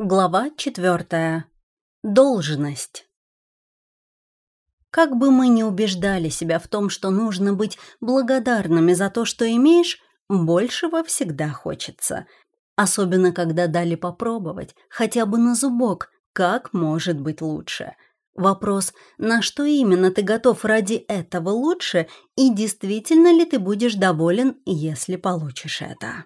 Глава четвертая. Должность. Как бы мы ни убеждали себя в том, что нужно быть благодарными за то, что имеешь, большего всегда хочется. Особенно, когда дали попробовать, хотя бы на зубок, как может быть лучше. Вопрос, на что именно ты готов ради этого лучше, и действительно ли ты будешь доволен, если получишь это.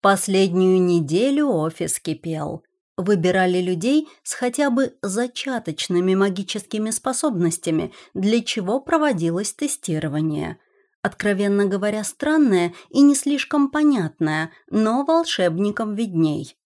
Последнюю неделю офис кипел. Выбирали людей с хотя бы зачаточными магическими способностями, для чего проводилось тестирование. Откровенно говоря, странное и не слишком понятное, но волшебникам видней.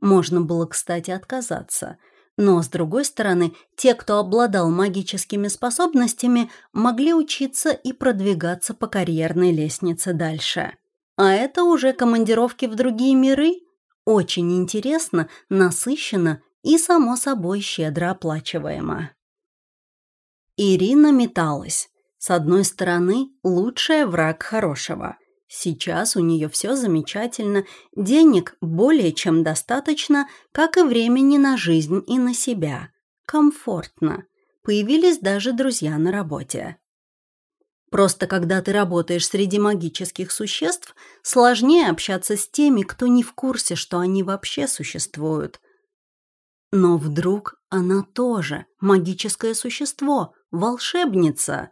Можно было, кстати, отказаться. Но, с другой стороны, те, кто обладал магическими способностями, могли учиться и продвигаться по карьерной лестнице дальше. А это уже командировки в другие миры. Очень интересно, насыщенно и, само собой, щедро оплачиваемо. Ирина металась. С одной стороны, лучшая враг хорошего. Сейчас у нее все замечательно, денег более чем достаточно, как и времени на жизнь и на себя. Комфортно. Появились даже друзья на работе. Просто когда ты работаешь среди магических существ, сложнее общаться с теми, кто не в курсе, что они вообще существуют. Но вдруг она тоже магическое существо, волшебница,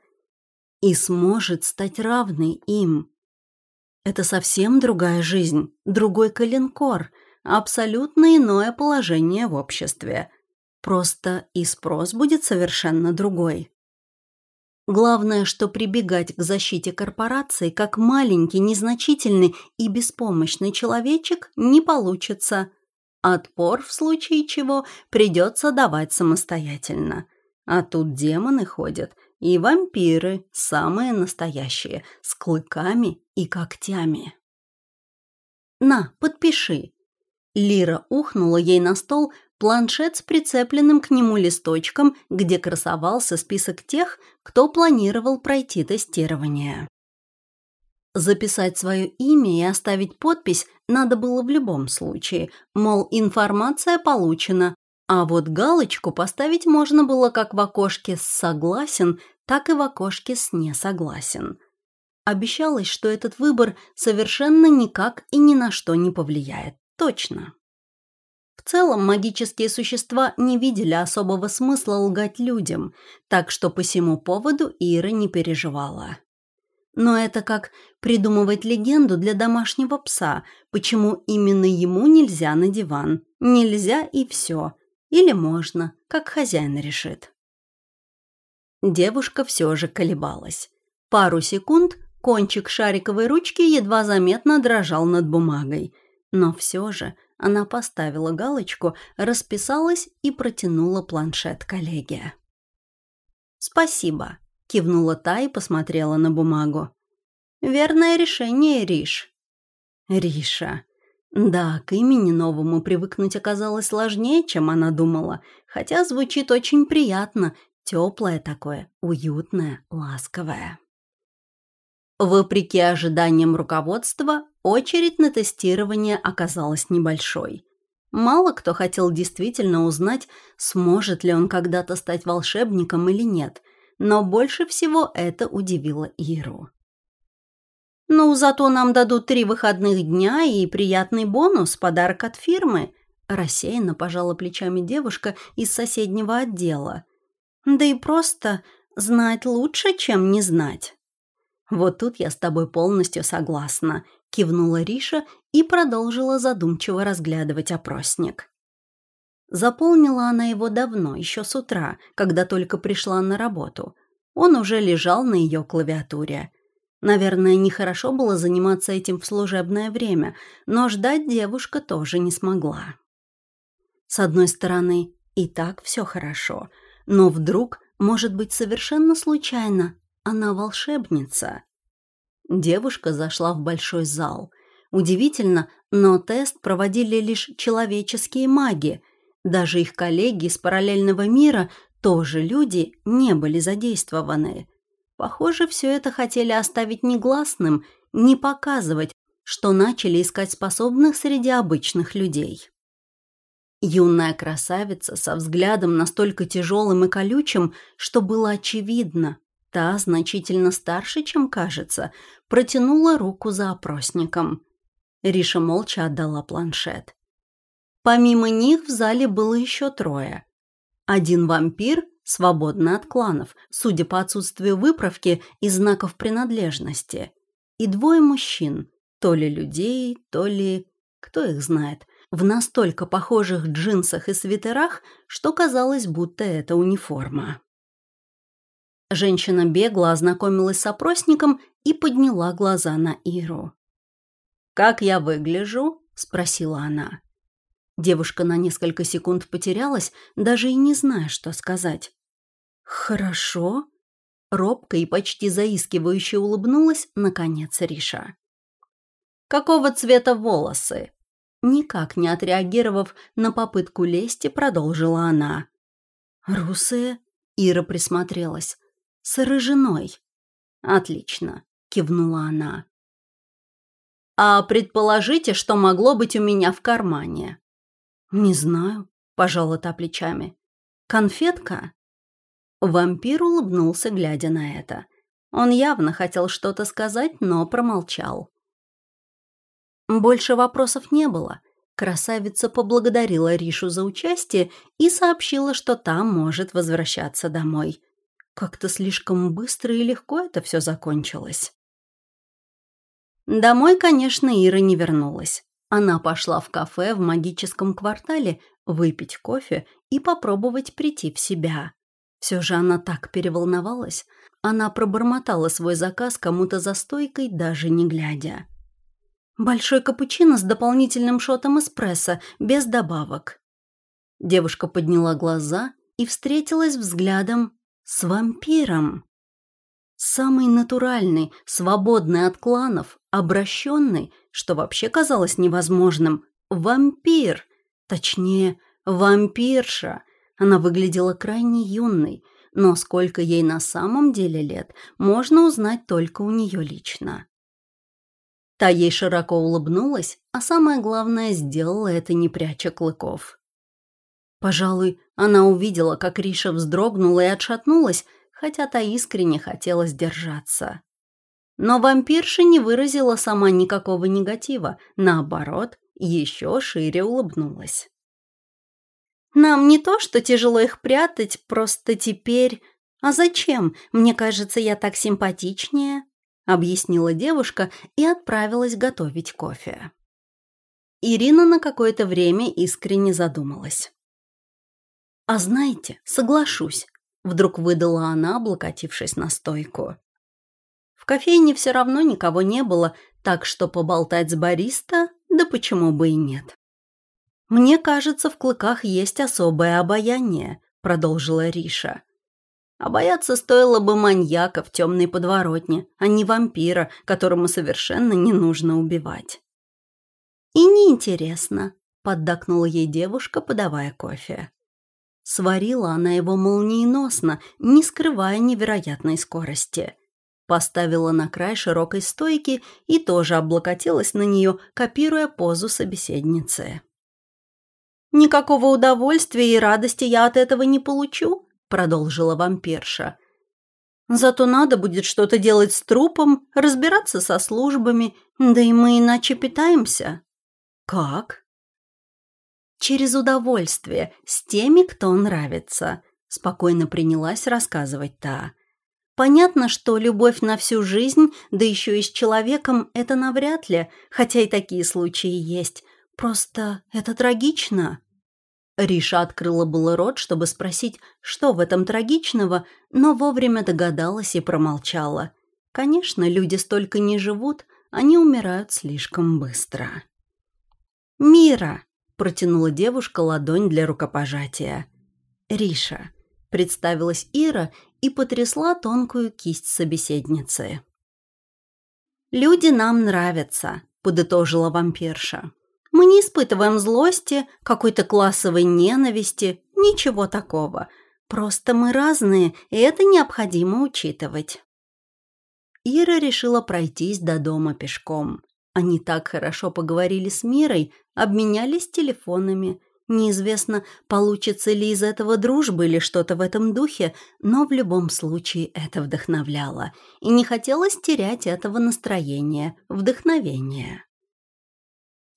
и сможет стать равной им. Это совсем другая жизнь, другой коленкор, абсолютно иное положение в обществе. Просто и спрос будет совершенно другой. Главное, что прибегать к защите корпорации как маленький, незначительный и беспомощный человечек не получится. Отпор, в случае чего, придется давать самостоятельно. А тут демоны ходят, и вампиры, самые настоящие, с клыками и когтями. «На, подпиши». Лира ухнула ей на стол планшет с прицепленным к нему листочком, где красовался список тех, кто планировал пройти тестирование. Записать свое имя и оставить подпись надо было в любом случае, мол, информация получена, а вот галочку поставить можно было как в окошке с «согласен», так и в окошке с «не согласен». Обещалось, что этот выбор совершенно никак и ни на что не повлияет. Точно. В целом магические существа не видели особого смысла лгать людям, так что по всему поводу Ира не переживала. Но это как придумывать легенду для домашнего пса, почему именно ему нельзя на диван. Нельзя и все. Или можно, как хозяин решит. Девушка все же колебалась. Пару секунд кончик шариковой ручки едва заметно дрожал над бумагой. Но все же она поставила галочку, расписалась и протянула планшет коллеге. «Спасибо», — кивнула та и посмотрела на бумагу. «Верное решение, Риш». «Риша». Да, к имени новому привыкнуть оказалось сложнее, чем она думала, хотя звучит очень приятно, теплое такое, уютное, ласковое. Вопреки ожиданиям руководства, очередь на тестирование оказалась небольшой. Мало кто хотел действительно узнать, сможет ли он когда-то стать волшебником или нет, но больше всего это удивило Иру. «Ну, зато нам дадут три выходных дня и приятный бонус, подарок от фирмы», рассеянно пожала плечами девушка из соседнего отдела. «Да и просто знать лучше, чем не знать». «Вот тут я с тобой полностью согласна», — кивнула Риша и продолжила задумчиво разглядывать опросник. Заполнила она его давно, еще с утра, когда только пришла на работу. Он уже лежал на ее клавиатуре. Наверное, нехорошо было заниматься этим в служебное время, но ждать девушка тоже не смогла. С одной стороны, и так все хорошо, но вдруг, может быть, совершенно случайно, она волшебница. Девушка зашла в большой зал. Удивительно, но тест проводили лишь человеческие маги. Даже их коллеги из параллельного мира, тоже люди, не были задействованы. Похоже, все это хотели оставить негласным, не показывать, что начали искать способных среди обычных людей. Юная красавица со взглядом настолько тяжелым и колючим, что было очевидно, та значительно старше, чем кажется, протянула руку за опросником. Риша молча отдала планшет. Помимо них в зале было еще трое. Один вампир, свободный от кланов, судя по отсутствию выправки и знаков принадлежности, и двое мужчин, то ли людей, то ли... кто их знает, в настолько похожих джинсах и свитерах, что казалось, будто это униформа. Женщина бегло ознакомилась с опросником и подняла глаза на Иру. «Как я выгляжу?» – спросила она. Девушка на несколько секунд потерялась, даже и не зная, что сказать. «Хорошо?» Робко и почти заискивающе улыбнулась, наконец, Риша. «Какого цвета волосы?» Никак не отреагировав на попытку лести, продолжила она. «Русые?» Ира присмотрелась. «С рыжиной». «Отлично», — кивнула она. «А предположите, что могло быть у меня в кармане?» «Не знаю», — пожала та плечами. «Конфетка?» Вампир улыбнулся, глядя на это. Он явно хотел что-то сказать, но промолчал. Больше вопросов не было. Красавица поблагодарила Ришу за участие и сообщила, что та может возвращаться домой. Как-то слишком быстро и легко это все закончилось. Домой, конечно, Ира не вернулась. Она пошла в кафе в магическом квартале выпить кофе и попробовать прийти в себя. Все же она так переволновалась. Она пробормотала свой заказ кому-то за стойкой, даже не глядя. «Большой капучино с дополнительным шотом эспрессо, без добавок». Девушка подняла глаза и встретилась взглядом с вампиром. Самый натуральный, свободный от кланов, обращенный, что вообще казалось невозможным, вампир. Точнее, вампирша. Она выглядела крайне юной, но сколько ей на самом деле лет, можно узнать только у нее лично. Та ей широко улыбнулась, а самое главное, сделала это не пряча клыков. Пожалуй, она увидела, как Риша вздрогнула и отшатнулась, хотя та искренне хотела сдержаться. Но вампирша не выразила сама никакого негатива, наоборот, еще шире улыбнулась. «Нам не то, что тяжело их прятать, просто теперь... А зачем? Мне кажется, я так симпатичнее», — объяснила девушка и отправилась готовить кофе. Ирина на какое-то время искренне задумалась. «А знаете, соглашусь», — вдруг выдала она, облокотившись на стойку. В кофейне все равно никого не было, так что поболтать с бариста, да почему бы и нет. «Мне кажется, в клыках есть особое обаяние», — продолжила Риша. А бояться стоило бы маньяка в темной подворотне, а не вампира, которому совершенно не нужно убивать. «И неинтересно», — поддакнула ей девушка, подавая кофе. Сварила она его молниеносно, не скрывая невероятной скорости. Поставила на край широкой стойки и тоже облокотилась на нее, копируя позу собеседницы. «Никакого удовольствия и радости я от этого не получу», — продолжила вампирша. «Зато надо будет что-то делать с трупом, разбираться со службами, да и мы иначе питаемся». «Как?» Через удовольствие с теми, кто нравится», — спокойно принялась рассказывать та. «Понятно, что любовь на всю жизнь, да еще и с человеком, это навряд ли, хотя и такие случаи есть. Просто это трагично». Риша открыла было рот, чтобы спросить, что в этом трагичного, но вовремя догадалась и промолчала. Конечно, люди столько не живут, они умирают слишком быстро. «Мира!» Протянула девушка ладонь для рукопожатия. «Риша», — представилась Ира и потрясла тонкую кисть собеседницы. «Люди нам нравятся», — подытожила вампирша. «Мы не испытываем злости, какой-то классовой ненависти, ничего такого. Просто мы разные, и это необходимо учитывать». Ира решила пройтись до дома пешком. Они так хорошо поговорили с Мирой, обменялись телефонами. Неизвестно, получится ли из этого дружбы или что-то в этом духе, но в любом случае это вдохновляло, и не хотелось терять этого настроения, вдохновения.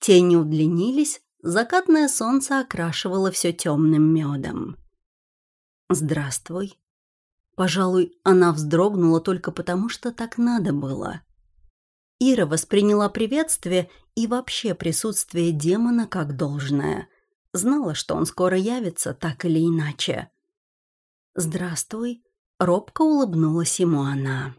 Тени удлинились, закатное солнце окрашивало все темным медом. «Здравствуй». Пожалуй, она вздрогнула только потому, что так надо было. Ира восприняла приветствие и вообще присутствие демона как должное – Знала, что он скоро явится, так или иначе. «Здравствуй», — робко улыбнулась ему она.